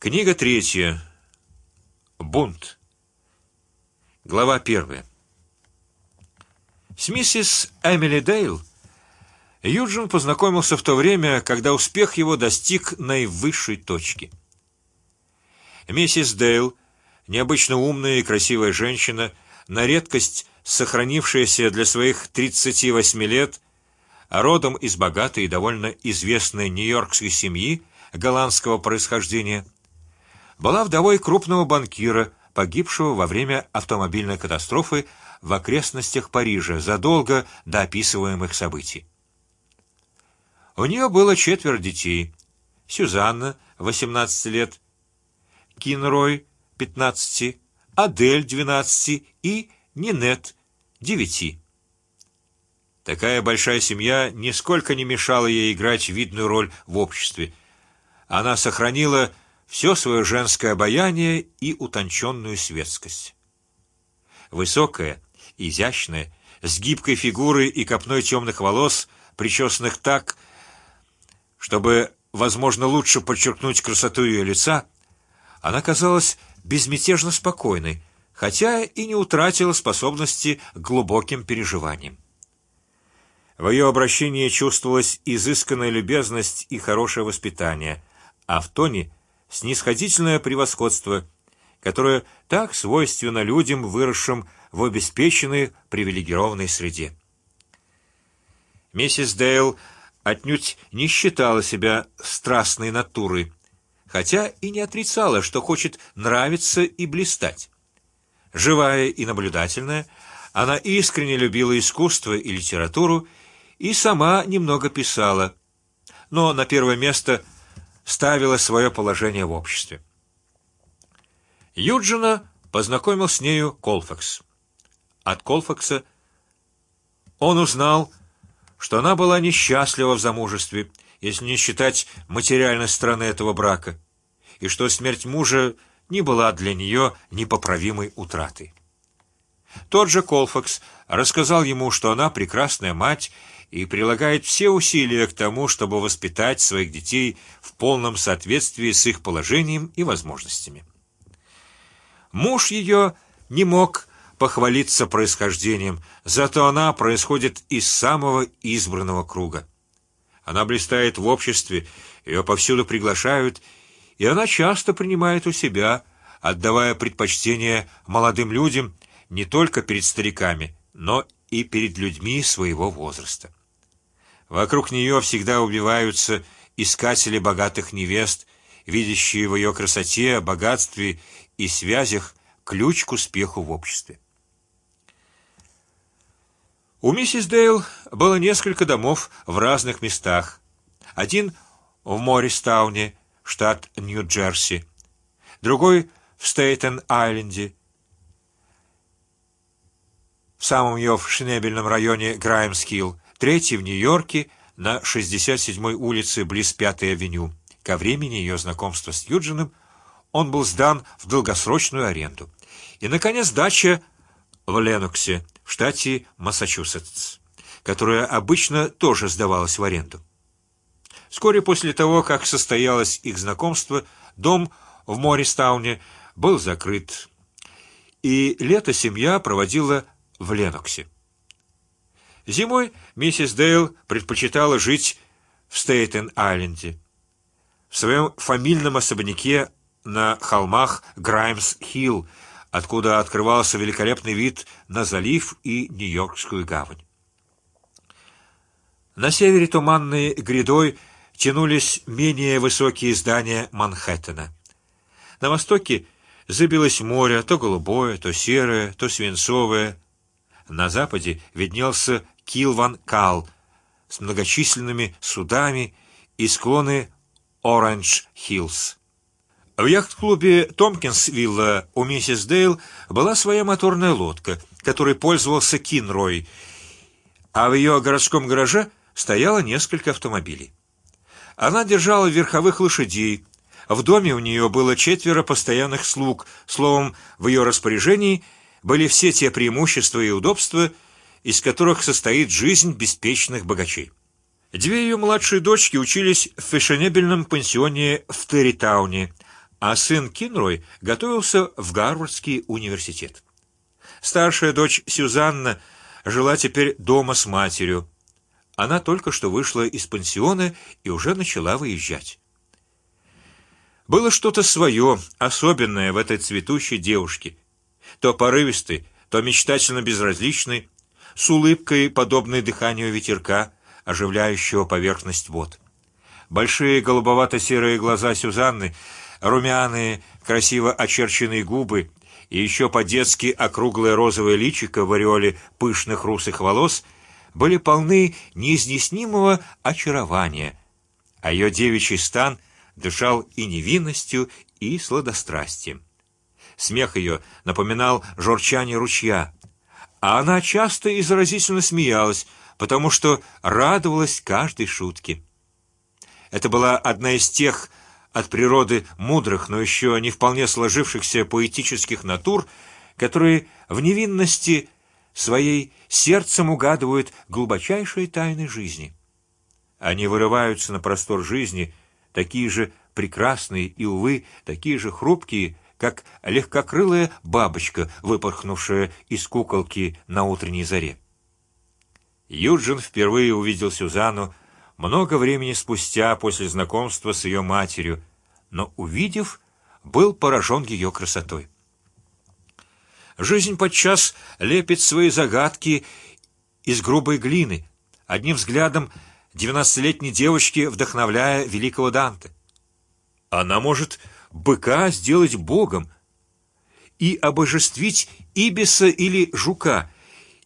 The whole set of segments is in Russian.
Книга третья. Бунт. Глава первая. С миссис Эмили Дейл Юджин познакомился в то время, когда успех его достиг наивысшей точки. Миссис Дейл, необычно умная и красивая женщина, на редкость сохранившаяся для своих 38 лет, а родом из богатой и довольно известной нью-йоркской семьи голландского происхождения, была вдовой крупного банкира, погибшего во время автомобильной катастрофы в окрестностях Парижа задолго до описываемых событий. У нее было четверо детей: Сюзанна, 18 лет, Кинрой, 15, Адель, 12 и Нинет, 9. Такая большая семья нисколько не мешала ей играть видную роль в обществе. Она сохранила все свое женское обаяние и утонченную светскость. Высокая, изящная, с гибкой фигурой и копной темных волос, причесанных так, чтобы, возможно, лучше подчеркнуть красоту ее лица, она казалась безмятежно спокойной, хотя и не утратила способности к глубоким переживаниям. В ее обращении чувствовалась изысканная любезность и хорошее воспитание, а в тоне снисходительное превосходство, которое так свойственно людям, выросшим в обеспеченной привилегированной среде. Миссис Дейл отнюдь не считала себя страстной натурой, хотя и не отрицала, что хочет нравиться и блистать. Живая и наблюдательная, она искренне любила искусство и литературу и сама немного писала, но на первое место ставила свое положение в обществе. Юджина познакомил с нею Колфакс. От Колфакса он узнал, что она была несчастлива в замужестве, если не считать материальной стороны этого брака, и что смерть мужа не была для нее непоправимой утратой. Тот же Колфакс рассказал ему, что она прекрасная мать и прилагает все усилия к тому, чтобы воспитать своих детей в полном соответствии с их положением и возможностями. Муж ее не мог похвалиться происхождением, зато она происходит из самого избранного круга. Она блистает в обществе, ее повсюду приглашают, и она часто принимает у себя, отдавая предпочтение молодым людям не только перед стариками, но и перед людьми своего возраста. Вокруг нее всегда убиваются искатели богатых невест, видящие в ее красоте, богатстве и связях ключ к успеху в обществе. У миссис Дейл было несколько домов в разных местах. Один в Морристауне, штат Нью-Джерси, другой в Стейтен-Айленде, в самом ее шнебельном районе Граймс-Хилл, третий в Нью-Йорке на 67-й улице близ Пятой авеню. Ко времени ее знакомства с Юджином он был сдан в долгосрочную аренду. И, наконец, дача в Леноксе, в штате Массачусетс, которая обычно тоже сдавалась в аренду. Вскоре после того, как состоялось их знакомство, дом в Морристауне был закрыт, и лето семья проводила в Леноксе. Зимой миссис Дейл предпочитала жить в Стейтен-Айленде, в своем фамильном особняке на холмах Граймс-Хилл, откуда открывался великолепный вид на залив и Нью-Йоркскую гавань. На севере туманной грядой тянулись менее высокие здания Манхэттена. На востоке забилось море, то голубое, то серое, то свинцовое. На западе виднелся Килван Кал с многочисленными судами и склоны Оранж Хиллс. В яхт-клубе Томпкинсвилла у миссис Дейл была своя моторная лодка, которой пользовался Кинрой, а в ее городском гараже стояло несколько автомобилей. Она держала верховых лошадей. В доме у нее было четверо постоянных слуг. Словом, в ее распоряжении были все те преимущества и удобства, из которых состоит жизнь беспечных богачей. Две ее младшие дочки учились в фешенебельном пансионе в Территауне, а сын Кинрой готовился в Гарвардский университет. Старшая дочь Сюзанна жила теперь дома с матерью. Она только что вышла из пансиона и уже начала выезжать. Было что-то свое, особенное в этой цветущей девушке, то порывистой, то мечтательно безразличной, с улыбкой, подобной дыханию ветерка, оживляющего поверхность вод. Большие голубовато-серые глаза Сюзанны, румяные, красиво очерченные губы и еще по-детски округлое розовое личико в ореоле пышных русых волос были полны неизъяснимого очарования, а ее девичий стан дышал и невинностью, и сладострастием. Смех ее напоминал журчание ручья, а она часто и заразительно смеялась, потому что радовалась каждой шутке. Это была одна из тех от природы мудрых, но еще не вполне сложившихся поэтических натур, которые в невинности своей сердцем угадывают глубочайшие тайны жизни. Они вырываются на простор жизни, такие же прекрасные и увы такие же хрупкие, как легкокрылая бабочка, выпорхнувшая из куколки на утренней заре. Юджин впервые увидел Сюзанну много времени спустя после знакомства с ее матерью, но увидев, был поражен ее красотой. Жизнь подчас лепит свои загадки из грубой глины, одним взглядом двенадцатилетней девочки вдохновляя великого Данте. Она может быка сделать богом и обожествить ибиса или жука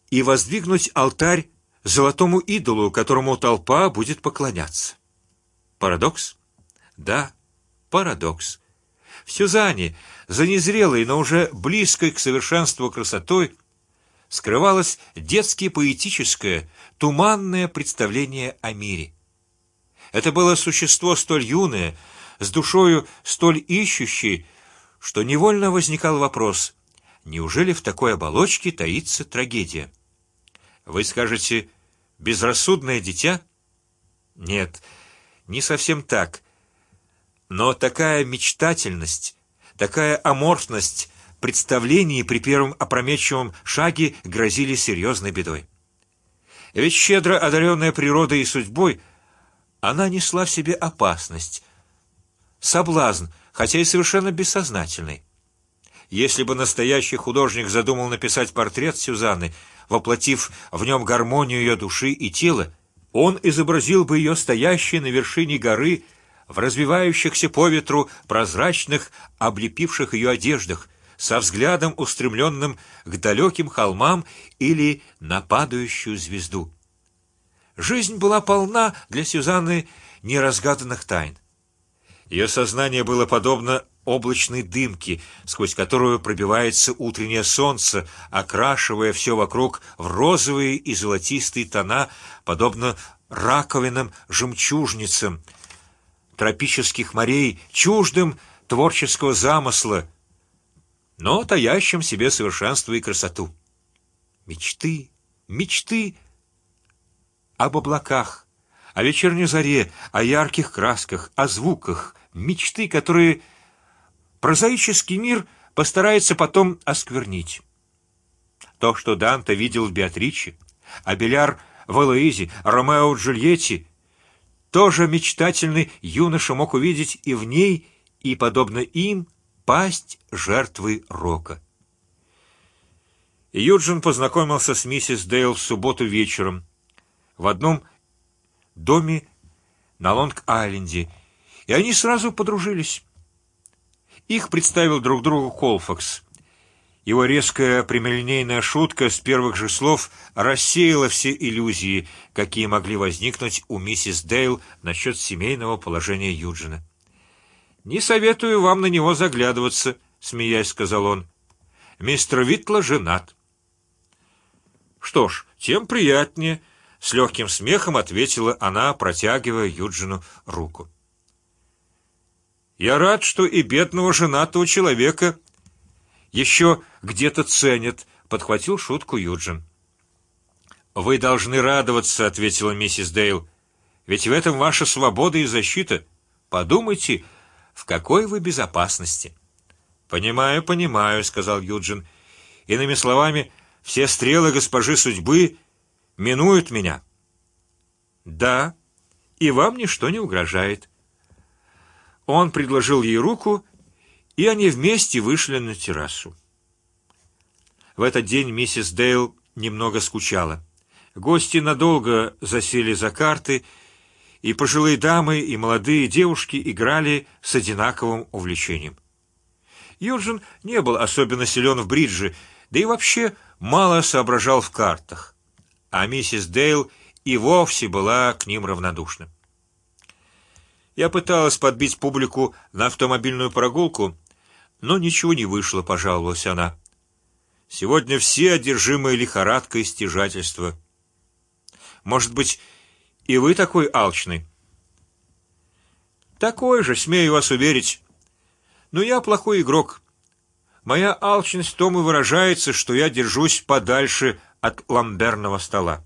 и воздвигнуть алтарь золотому идолу, которому толпа будет поклоняться. Парадокс? Да, парадокс. В Сюзанне, за незрелой, но уже близкой к совершенству красотой, скрывалось детски поэтическое, туманное представление о мире. Это было существо столь юное, с душою столь ищущей, что невольно возникал вопрос: неужели в такой оболочке таится трагедия? Вы скажете, безрассудное дитя? Нет, не совсем так. Но такая мечтательность, такая аморфность представлений при первом опрометчивом шаге грозили серьезной бедой. Ведь щедро одаренная природой и судьбой, она несла в себе опасность, соблазн, хотя и совершенно бессознательный. Если бы настоящий художник задумал написать портрет Сюзанны, воплотив в нем гармонию ее души и тела, он изобразил бы ее стоящей на вершине горы в развивающихся по ветру прозрачных, облепивших ее одеждах, со взглядом устремленным к далеким холмам или на падающую звезду. Жизнь была полна для Сюзанны неразгаданных тайн. Ее сознание было подобно облачной дымке, сквозь которую пробивается утреннее солнце, окрашивая все вокруг в розовые и золотистые тона, подобно раковинам жемчужницам тропических морей, чуждым творческого замысла, но таящим себе совершенство и красоту. Мечты, мечты об облаках, о вечерней заре, о ярких красках, о звуках, мечты, которые прозаический мир постарается потом осквернить. То, что Данте видел в Беатриче, а Беляр в Элоизе, Ромео в Джульетте, тоже мечтательный юноша мог увидеть и в ней, и подобно им пасть жертвы рока. Юджин познакомился с миссис Дейл в субботу вечером в одном доме на Лонг-Айленде и они сразу подружились. Их представил друг другу Колфакс. Его резкая прямолинейная шутка с первых же слов рассеяла все иллюзии, какие могли возникнуть у миссис Дейл насчет семейного положения Юджина. Не советую вам на него заглядываться, смеясь, сказал он. Мистер Витла женат. Что ж, тем приятнее. С легким смехом ответила она, протягивая Юджину руку. Я рад, что и бедного женатого человека еще где-то ценят. Подхватил шутку Юджин. Вы должны радоваться, ответила миссис Дейл. Ведь в этом ваша свобода и защита. Подумайте, в какой вы безопасности. Понимаю, понимаю, сказал Юджин. Иными словами, все стрелы госпожи судьбы минуют меня. Да, и вам ничто не угрожает. Он предложил ей руку, и они вместе вышли на террасу. В этот день миссис Дейл немного скучала. Гости надолго засели за карты, и пожилые дамы и молодые девушки играли с одинаковым увлечением. Юджин не был особенно силен в бридже, да и вообще мало соображал в картах, а миссис Дейл и вовсе была к ним равнодушна. Я пыталась подбить публику на автомобильную прогулку, но ничего не вышло, пожаловалась она. Сегодня все одержимые лихорадкой стяжательства. Может быть, и вы такой алчный? Такой же, смею вас уверить. Но я плохой игрок. Моя алчность в том и выражается, что я держусь подальше от ламберного стола.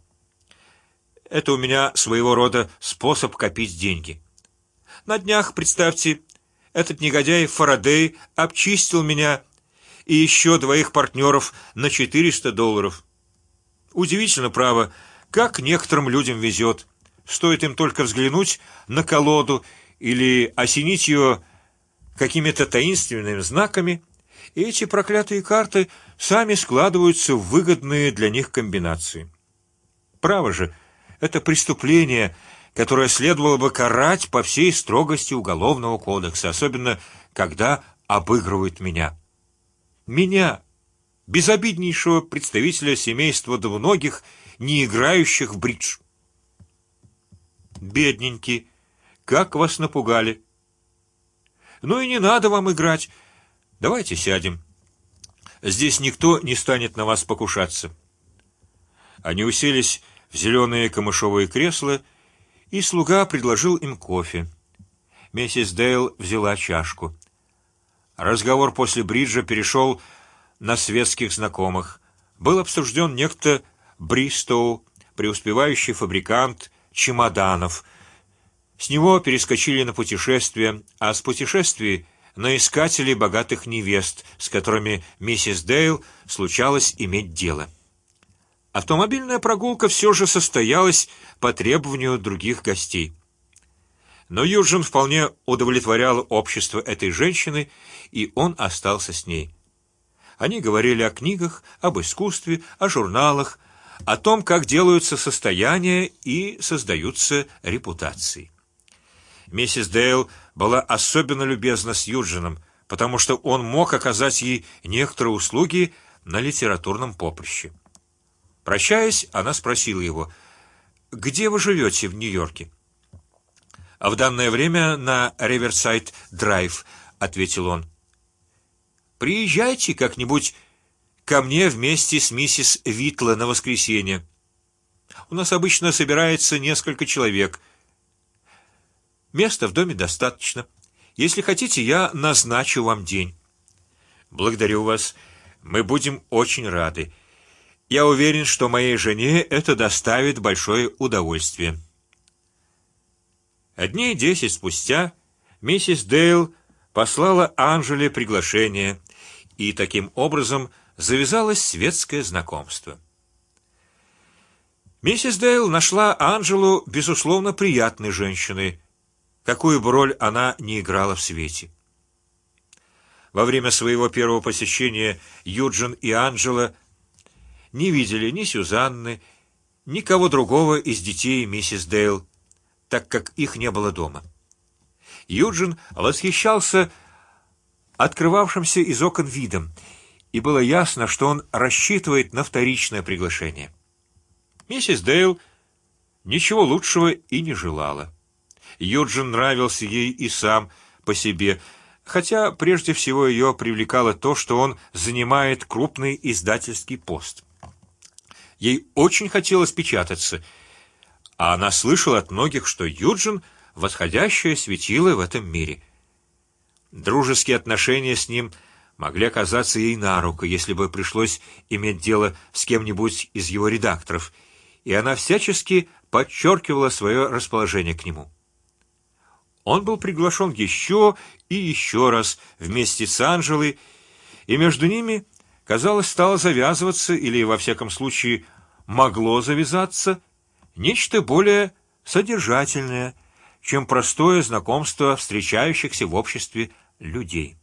Это у меня своего рода способ копить деньги. На днях, представьте, этот негодяй Фарадей обчистил меня и еще двоих партнеров на 400 долларов. Удивительно, право, как некоторым людям везет. Стоит им только взглянуть на колоду или осенить ее какими-то таинственными знаками, и эти проклятые карты сами складываются в выгодные для них комбинации. Право же, это преступление, которое следовало бы карать по всей строгости уголовного кодекса, особенно когда обыгрывают меня меня, безобиднейшего представителя семейства двуногих, не играющих в бридж. Бедненький, как вас напугали! Ну и не надо вам играть. Давайте сядем. Здесь никто не станет на вас покушаться. Они уселись в зеленые камышовые кресла, и слуга предложил им кофе. Миссис Дейл взяла чашку. Разговор после бриджа перешел на светских знакомых. Был обсужден некто Бристоу, преуспевающий фабрикант чемоданов. С него перескочили на путешествия, а с путешествий на искателей богатых невест, с которыми миссис Дейл случалось иметь дело. Автомобильная прогулка все же состоялась по требованию других гостей. Но Юджин вполне удовлетворял общество этой женщины, и он остался с ней. Они говорили о книгах, об искусстве, о журналах, о том, как делаются состояния и создаются репутации. Миссис Дейл была особенно любезна с Юджином, потому что он мог оказать ей некоторые услуги на литературном поприще. Прощаясь, она спросила его: "Где вы живете в Нью-Йорке?" А в данное время на Риверсайд Драйв, ответил он. Приезжайте как-нибудь ко мне вместе с миссис Витла на воскресенье. У нас обычно собирается несколько человек. Места в доме достаточно. Если хотите, я назначу вам день. Благодарю вас. Мы будем очень рады. Я уверен, что моей жене это доставит большое удовольствие. Дней десять спустя миссис Дейл послала Анжеле приглашение, и таким образом завязалось светское знакомство. Миссис Дейл нашла Анжелу безусловно приятной женщиной, какую бы роль она ни играла в свете. Во время своего первого посещения Юджин и Анжела не видели ни Сюзанны, ни кого другого из детей миссис Дейл, так как их не было дома. Юджин восхищался открывавшимся из окон видом, и было ясно, что он рассчитывает на вторичное приглашение. Миссис Дейл ничего лучшего и не желала. Юджин нравился ей и сам по себе, хотя прежде всего ее привлекало то, что он занимает крупный издательский пост. Ей очень хотелось печататься, а она слышала от многих, что Юджин восходящее светило в этом мире. Дружеские отношения с ним могли оказаться ей на руку, если бы пришлось иметь дело с кем-нибудь из его редакторов, и она всячески подчеркивала свое расположение к нему. Он был приглашен еще и еще раз вместе с Анжелой, и между ними, казалось, стало завязываться или во всяком случае могло завязаться нечто более содержательное, чем простое знакомство встречающихся в обществе людей.